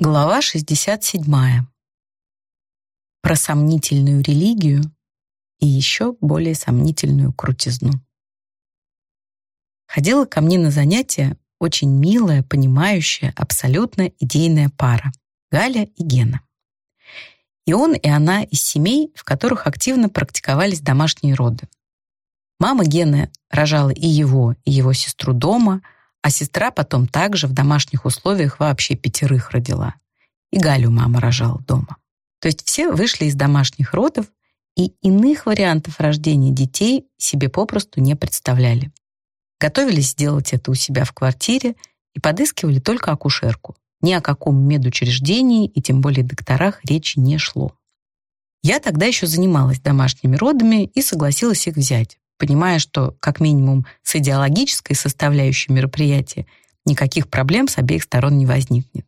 Глава 67. Про сомнительную религию и еще более сомнительную крутизну. Ходила ко мне на занятия очень милая, понимающая, абсолютно идейная пара — Галя и Гена. И он, и она из семей, в которых активно практиковались домашние роды. Мама Гены рожала и его, и его сестру дома — а сестра потом также в домашних условиях вообще пятерых родила. И Галю мама рожала дома. То есть все вышли из домашних родов и иных вариантов рождения детей себе попросту не представляли. Готовились сделать это у себя в квартире и подыскивали только акушерку. Ни о каком медучреждении и тем более докторах речи не шло. Я тогда еще занималась домашними родами и согласилась их взять понимая, что как минимум с идеологической составляющей мероприятия никаких проблем с обеих сторон не возникнет.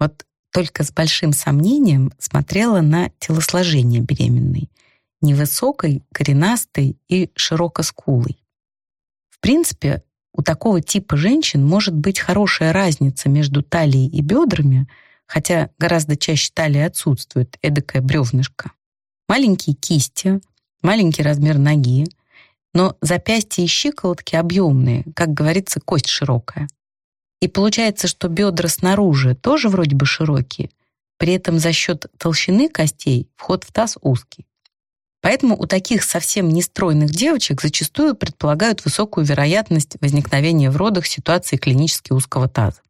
Вот только с большим сомнением смотрела на телосложение беременной, невысокой, коренастой и широкоскулой. В принципе, у такого типа женщин может быть хорошая разница между талией и бедрами, хотя гораздо чаще талия отсутствует, эдакая бревнышко. Маленькие кисти, маленький размер ноги, но запястья и щиколотки объемные, как говорится, кость широкая. И получается, что бедра снаружи тоже вроде бы широкие, при этом за счет толщины костей вход в таз узкий. Поэтому у таких совсем нестройных девочек зачастую предполагают высокую вероятность возникновения в родах ситуации клинически узкого таза.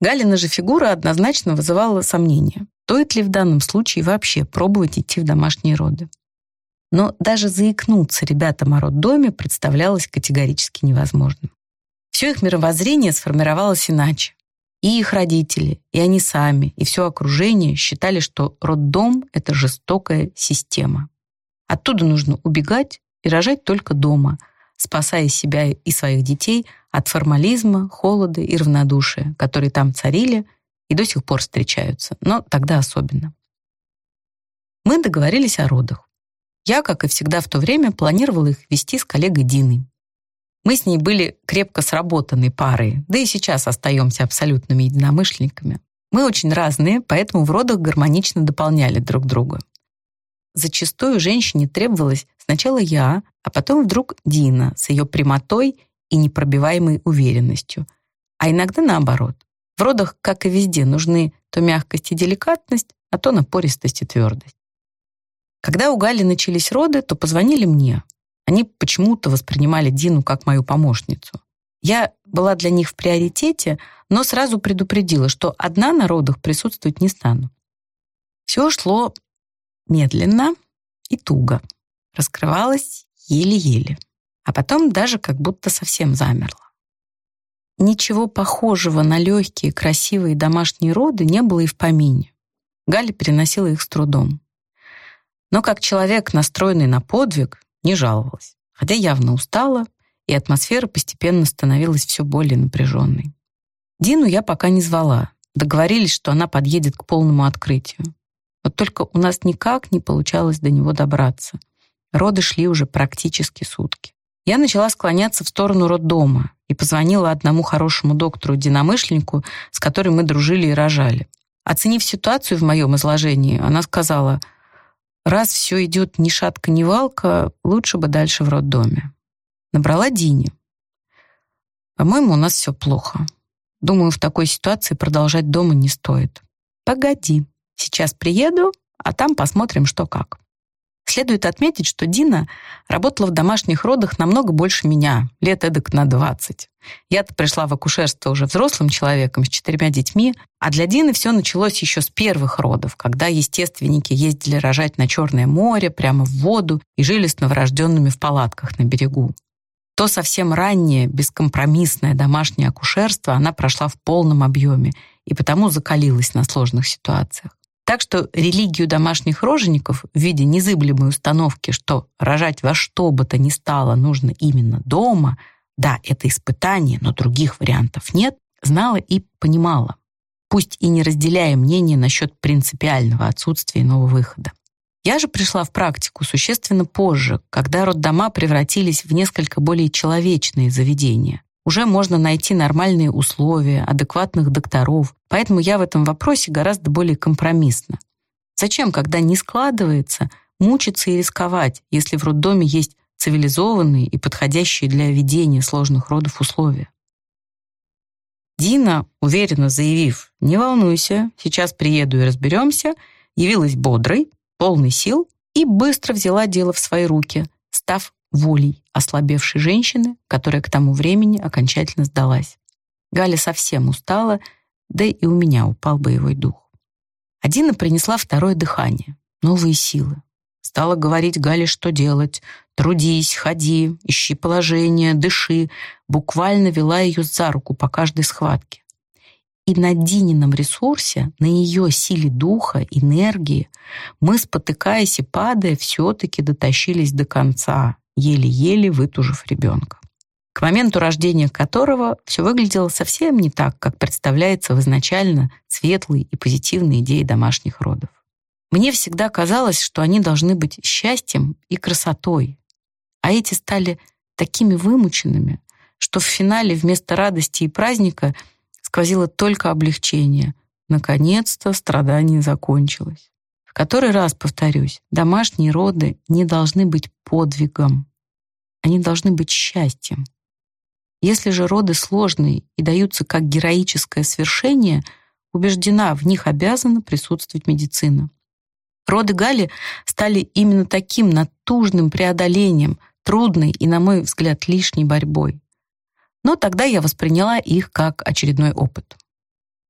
Галина же фигура однозначно вызывала сомнения, стоит ли в данном случае вообще пробовать идти в домашние роды. Но даже заикнуться ребятам о роддоме представлялось категорически невозможным. Все их мировоззрение сформировалось иначе. И их родители, и они сами, и все окружение считали, что роддом — это жестокая система. Оттуда нужно убегать и рожать только дома, спасая себя и своих детей от формализма, холода и равнодушия, которые там царили и до сих пор встречаются, но тогда особенно. Мы договорились о родах. Я, как и всегда в то время, планировала их вести с коллегой Диной. Мы с ней были крепко сработанной парой, да и сейчас остаемся абсолютными единомышленниками. Мы очень разные, поэтому в родах гармонично дополняли друг друга. Зачастую женщине требовалось сначала я, а потом вдруг Дина с ее прямотой и непробиваемой уверенностью. А иногда наоборот. В родах, как и везде, нужны то мягкость и деликатность, а то напористость и твердость. Когда у Гали начались роды, то позвонили мне. Они почему-то воспринимали Дину как мою помощницу. Я была для них в приоритете, но сразу предупредила, что одна на родах присутствовать не стану. Все шло медленно и туго. Раскрывалось еле-еле. А потом даже как будто совсем замерло. Ничего похожего на легкие, красивые домашние роды не было и в помине. Галя переносила их с трудом но как человек, настроенный на подвиг, не жаловалась, хотя явно устала, и атмосфера постепенно становилась все более напряженной. Дину я пока не звала, договорились, что она подъедет к полному открытию. Вот только у нас никак не получалось до него добраться. Роды шли уже практически сутки. Я начала склоняться в сторону роддома и позвонила одному хорошему доктору-единомышленнику, с которым мы дружили и рожали. Оценив ситуацию в моем изложении, она сказала — Раз все идет ни шатка, ни валка, лучше бы дальше в роддоме. Набрала Дине. По-моему, у нас все плохо. Думаю, в такой ситуации продолжать дома не стоит. Погоди, сейчас приеду, а там посмотрим, что как. Следует отметить, что Дина работала в домашних родах намного больше меня, лет эдак на 20. Я-то пришла в акушерство уже взрослым человеком с четырьмя детьми, а для Дины все началось еще с первых родов, когда естественники ездили рожать на Черное море, прямо в воду и жили с новорожденными в палатках на берегу. То совсем раннее, бескомпромиссное домашнее акушерство она прошла в полном объеме и потому закалилась на сложных ситуациях. Так что религию домашних рожеников в виде незыблемой установки, что рожать во что бы то ни стало нужно именно дома, да, это испытание, но других вариантов нет, знала и понимала, пусть и не разделяя мнение насчет принципиального отсутствия иного выхода. Я же пришла в практику существенно позже, когда роддома превратились в несколько более человечные заведения. Уже можно найти нормальные условия, адекватных докторов, поэтому я в этом вопросе гораздо более компромиссна. Зачем, когда не складывается, мучиться и рисковать, если в роддоме есть цивилизованные и подходящие для ведения сложных родов условия? Дина, уверенно заявив «Не волнуйся, сейчас приеду и разберемся», явилась бодрой, полной сил и быстро взяла дело в свои руки, став волей ослабевшей женщины, которая к тому времени окончательно сдалась. Галя совсем устала, да и у меня упал боевой дух. Адина принесла второе дыхание, новые силы. Стала говорить Гале, что делать. Трудись, ходи, ищи положение, дыши. Буквально вела ее за руку по каждой схватке. И на Динином ресурсе, на ее силе духа, энергии, мы, спотыкаясь и падая, все-таки дотащились до конца, еле-еле вытужив ребенка. К моменту рождения которого все выглядело совсем не так, как представляется в изначально светлой и позитивной идее домашних родов. Мне всегда казалось, что они должны быть счастьем и красотой, а эти стали такими вымученными, что в финале вместо радости и праздника сквозило только облегчение. Наконец-то страдание закончилось. В который раз повторюсь, домашние роды не должны быть подвигом. Они должны быть счастьем. Если же роды сложные и даются как героическое свершение, убеждена, в них обязана присутствовать медицина. Роды Гали стали именно таким натужным преодолением, трудной и, на мой взгляд, лишней борьбой. Но тогда я восприняла их как очередной опыт.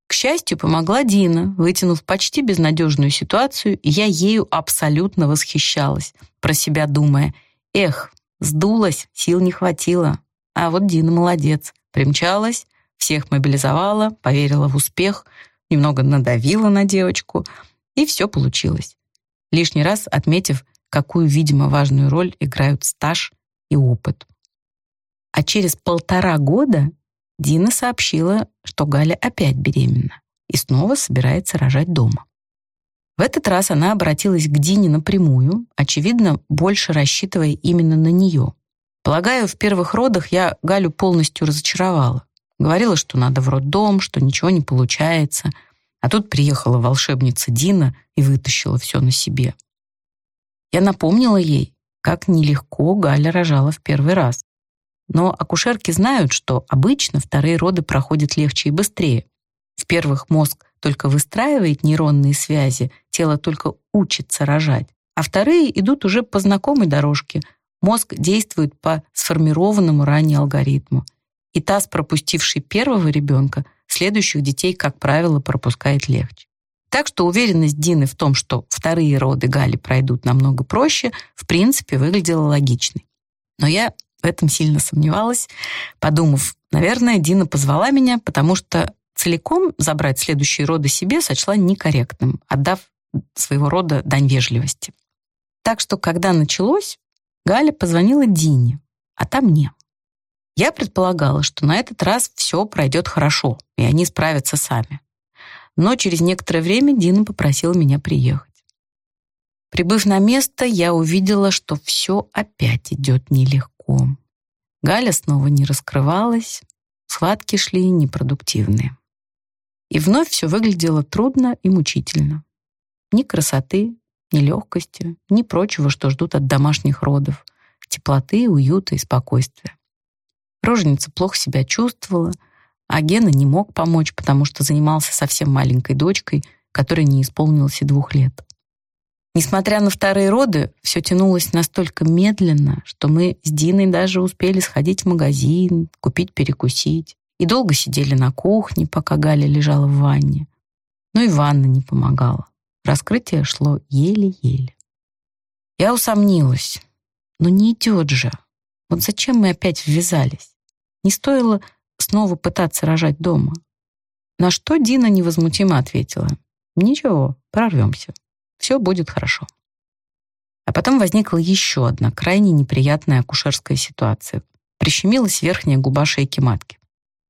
К счастью, помогла Дина, вытянув почти безнадежную ситуацию, я ею абсолютно восхищалась, про себя думая, «Эх, сдулась, сил не хватило». А вот Дина молодец, примчалась, всех мобилизовала, поверила в успех, немного надавила на девочку, и все получилось лишний раз отметив, какую, видимо, важную роль играют стаж и опыт. А через полтора года Дина сообщила, что Галя опять беременна и снова собирается рожать дома. В этот раз она обратилась к Дине напрямую, очевидно, больше рассчитывая именно на нее. Полагаю, в первых родах я Галю полностью разочаровала. Говорила, что надо в роддом, что ничего не получается — а тут приехала волшебница Дина и вытащила все на себе. Я напомнила ей, как нелегко Галя рожала в первый раз. Но акушерки знают, что обычно вторые роды проходят легче и быстрее. В первых мозг только выстраивает нейронные связи, тело только учится рожать, а вторые идут уже по знакомой дорожке. Мозг действует по сформированному ранее алгоритму. И таз, пропустивший первого ребенка, следующих детей, как правило, пропускает легче. Так что уверенность Дины в том, что вторые роды Гали пройдут намного проще, в принципе, выглядела логичной. Но я в этом сильно сомневалась, подумав, наверное, Дина позвала меня, потому что целиком забрать следующие роды себе сочла некорректным, отдав своего рода дань вежливости. Так что, когда началось, Галя позвонила Дине, а та мне. Я предполагала, что на этот раз все пройдет хорошо, и они справятся сами. Но через некоторое время Дина попросила меня приехать. Прибыв на место, я увидела, что все опять идет нелегко. Галя снова не раскрывалась, схватки шли непродуктивные. И вновь все выглядело трудно и мучительно. Ни красоты, ни легкости, ни прочего, что ждут от домашних родов, теплоты, уюта и спокойствия. Роженица плохо себя чувствовала, а Гена не мог помочь, потому что занимался совсем маленькой дочкой, которой не исполнилось и двух лет. Несмотря на вторые роды, все тянулось настолько медленно, что мы с Диной даже успели сходить в магазин, купить перекусить. И долго сидели на кухне, пока Галя лежала в ванне. Но и ванна не помогала. Раскрытие шло еле-еле. Я усомнилась. Но не идет же. Вот зачем мы опять ввязались? Не стоило снова пытаться рожать дома. На что Дина невозмутимо ответила. «Ничего, прорвемся. Все будет хорошо». А потом возникла еще одна крайне неприятная акушерская ситуация. Прищемилась верхняя губа шейки матки.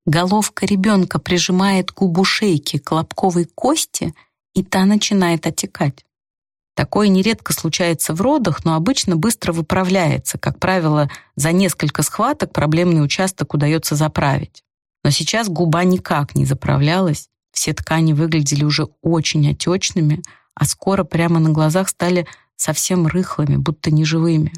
Головка ребенка прижимает губу шейки к лобковой кости, и та начинает отекать. Такое нередко случается в родах, но обычно быстро выправляется. Как правило, за несколько схваток проблемный участок удается заправить. Но сейчас губа никак не заправлялась, все ткани выглядели уже очень отечными, а скоро прямо на глазах стали совсем рыхлыми, будто неживыми.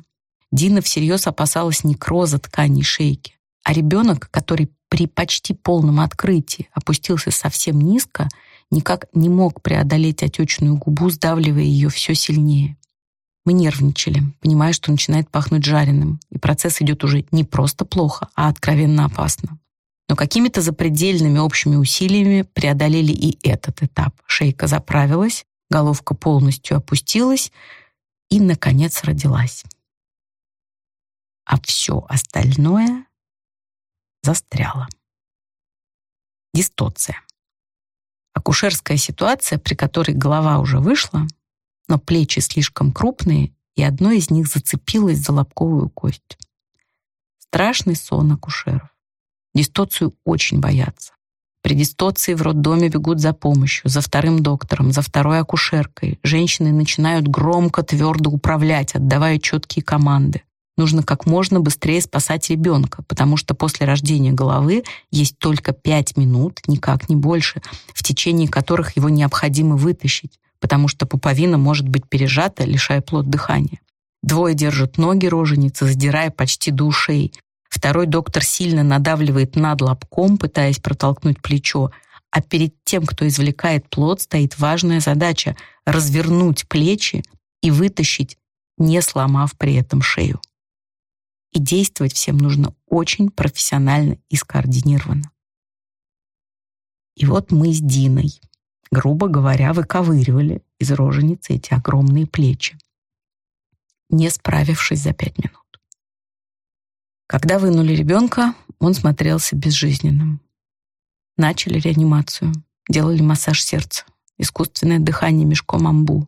Дина всерьез опасалась некроза тканей шейки, а ребенок, который при почти полном открытии опустился совсем низко, никак не мог преодолеть отечную губу, сдавливая ее все сильнее. Мы нервничали, понимая, что начинает пахнуть жареным, и процесс идет уже не просто плохо, а откровенно опасно. Но какими-то запредельными общими усилиями преодолели и этот этап. Шейка заправилась, головка полностью опустилась и, наконец, родилась. А все остальное застряло. Дистоция. Акушерская ситуация, при которой голова уже вышла, но плечи слишком крупные, и одно из них зацепилось за лобковую кость. Страшный сон акушеров. Дистоцию очень боятся. При дистоции в роддоме бегут за помощью, за вторым доктором, за второй акушеркой. Женщины начинают громко, твердо управлять, отдавая четкие команды. Нужно как можно быстрее спасать ребенка, потому что после рождения головы есть только пять минут, никак не больше, в течение которых его необходимо вытащить, потому что пуповина может быть пережата, лишая плод дыхания. Двое держат ноги роженицы, задирая почти до ушей. Второй доктор сильно надавливает над лобком, пытаясь протолкнуть плечо, а перед тем, кто извлекает плод, стоит важная задача — развернуть плечи и вытащить, не сломав при этом шею. И действовать всем нужно очень профессионально и скоординированно. И вот мы с Диной, грубо говоря, выковыривали из роженицы эти огромные плечи, не справившись за пять минут. Когда вынули ребенка, он смотрелся безжизненным. Начали реанимацию, делали массаж сердца, искусственное дыхание мешком амбу,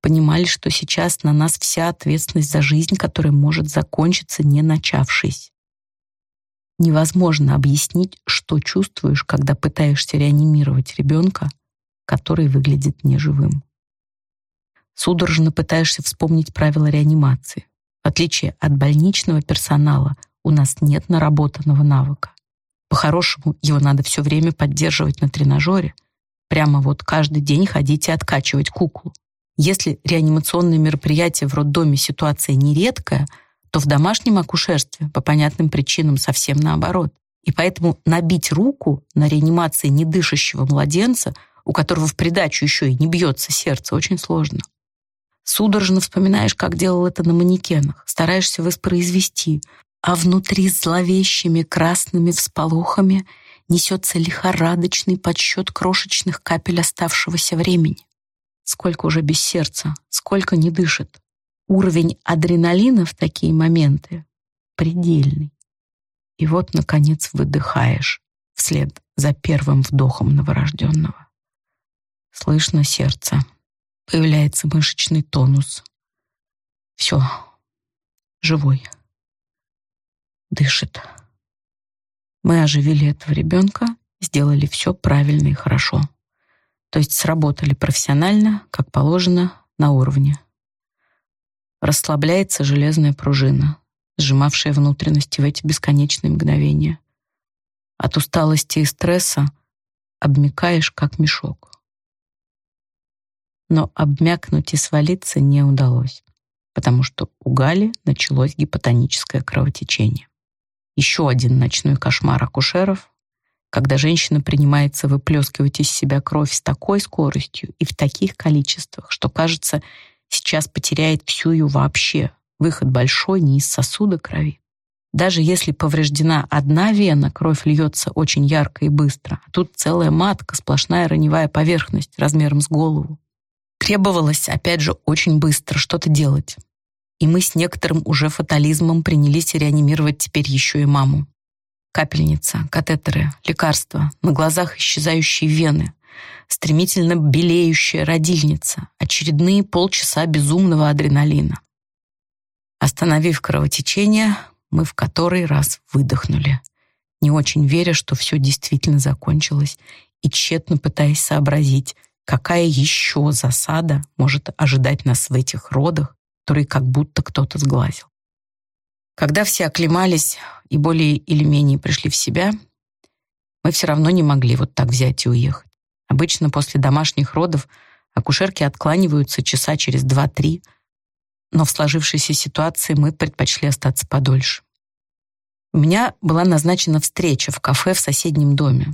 понимали, что сейчас на нас вся ответственность за жизнь, которая может закончиться, не начавшись. Невозможно объяснить, что чувствуешь, когда пытаешься реанимировать ребенка, который выглядит неживым. Судорожно пытаешься вспомнить правила реанимации. В отличие от больничного персонала, у нас нет наработанного навыка. По-хорошему, его надо все время поддерживать на тренажере. Прямо вот каждый день ходить и откачивать куклу. Если реанимационное мероприятие в роддоме ситуация нередкая, то в домашнем акушерстве по понятным причинам совсем наоборот. И поэтому набить руку на реанимации недышащего младенца, у которого в придачу еще и не бьется сердце, очень сложно. Судорожно вспоминаешь, как делал это на манекенах, стараешься воспроизвести, а внутри зловещими красными всполохами несется лихорадочный подсчет крошечных капель оставшегося времени. Сколько уже без сердца, сколько не дышит. Уровень адреналина в такие моменты предельный. И вот, наконец, выдыхаешь вслед за первым вдохом новорожденного. Слышно сердце. Появляется мышечный тонус. Все. Живой. Дышит. Мы оживили этого ребенка, сделали все правильно и хорошо. То есть сработали профессионально, как положено, на уровне. Расслабляется железная пружина, сжимавшая внутренности в эти бесконечные мгновения. От усталости и стресса обмякаешь, как мешок. Но обмякнуть и свалиться не удалось, потому что у Гали началось гипотоническое кровотечение. Еще один ночной кошмар акушеров, когда женщина принимается выплескивать из себя кровь с такой скоростью и в таких количествах, что, кажется, сейчас потеряет всю ее вообще. Выход большой, не из сосуда крови. Даже если повреждена одна вена, кровь льется очень ярко и быстро. А тут целая матка, сплошная раневая поверхность размером с голову. Требовалось, опять же, очень быстро что-то делать. И мы с некоторым уже фатализмом принялись реанимировать теперь еще и маму. Капельница, катетеры, лекарства, на глазах исчезающие вены, стремительно белеющая родильница, очередные полчаса безумного адреналина. Остановив кровотечение, мы в который раз выдохнули, не очень веря, что все действительно закончилось, и тщетно пытаясь сообразить, какая еще засада может ожидать нас в этих родах, которые как будто кто-то сглазил. Когда все оклемались и более или менее пришли в себя, мы все равно не могли вот так взять и уехать. Обычно после домашних родов акушерки откланиваются часа через два-три, но в сложившейся ситуации мы предпочли остаться подольше. У меня была назначена встреча в кафе в соседнем доме.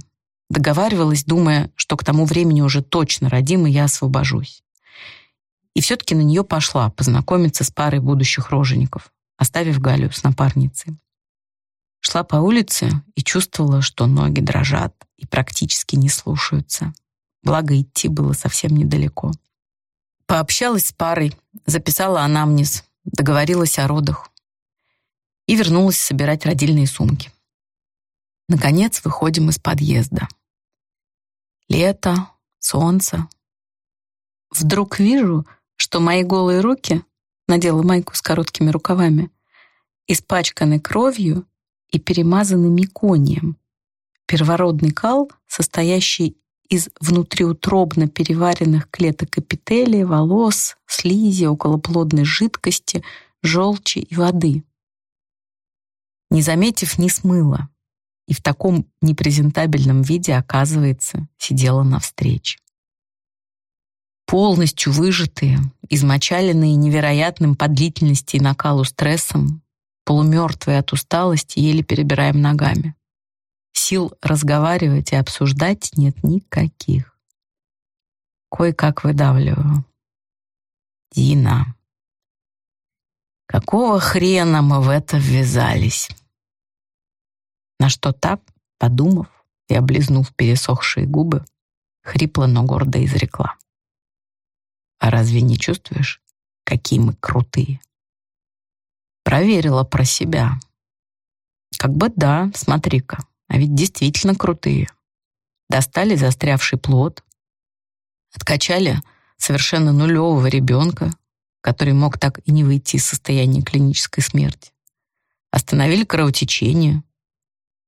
Договаривалась, думая, что к тому времени уже точно родим, и я освобожусь. И все-таки на нее пошла познакомиться с парой будущих рожеников, оставив Галю с напарницей. Шла по улице и чувствовала, что ноги дрожат и практически не слушаются. Благо, идти было совсем недалеко. Пообщалась с парой, записала анамнез, договорилась о родах и вернулась собирать родильные сумки. Наконец выходим из подъезда. Лето, солнце. Вдруг вижу, что мои голые руки, надела майку с короткими рукавами, испачканы кровью и перемазаны меконием. Первородный кал, состоящий из внутриутробно переваренных клеток эпителия, волос, слизи, околоплодной жидкости, желчи и воды. Не заметив, не смыла. И в таком непрезентабельном виде, оказывается, сидела на встрече. Полностью выжатые, измочаленные невероятным по длительности и накалу стрессом, полумертвые от усталости, еле перебираем ногами. Сил разговаривать и обсуждать нет никаких. Кое-как выдавливаю. Дина, какого хрена мы в это ввязались? На что та, подумав и облизнув пересохшие губы, хрипло, но гордо изрекла. А разве не чувствуешь, какие мы крутые? Проверила про себя. Как бы да, смотри-ка, а ведь действительно крутые. Достали застрявший плод, откачали совершенно нулевого ребенка, который мог так и не выйти из состояния клинической смерти. Остановили кровотечение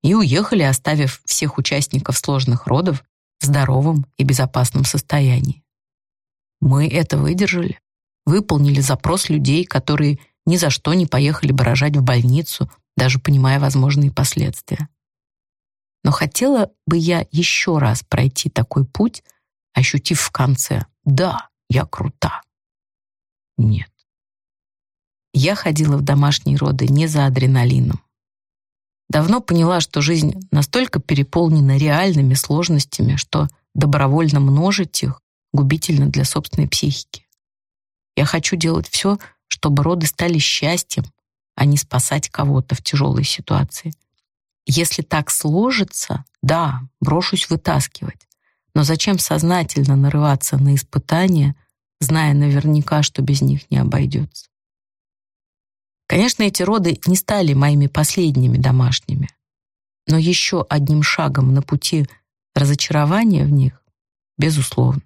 и уехали, оставив всех участников сложных родов в здоровом и безопасном состоянии. Мы это выдержали, выполнили запрос людей, которые ни за что не поехали бы рожать в больницу, даже понимая возможные последствия. Но хотела бы я еще раз пройти такой путь, ощутив в конце «да, я крута». Нет. Я ходила в домашние роды не за адреналином. Давно поняла, что жизнь настолько переполнена реальными сложностями, что добровольно множить их губительно для собственной психики. Я хочу делать все, чтобы роды стали счастьем, а не спасать кого-то в тяжелой ситуации. Если так сложится, да, брошусь вытаскивать. Но зачем сознательно нарываться на испытания, зная наверняка, что без них не обойдется? Конечно, эти роды не стали моими последними домашними, но еще одним шагом на пути разочарования в них, безусловно.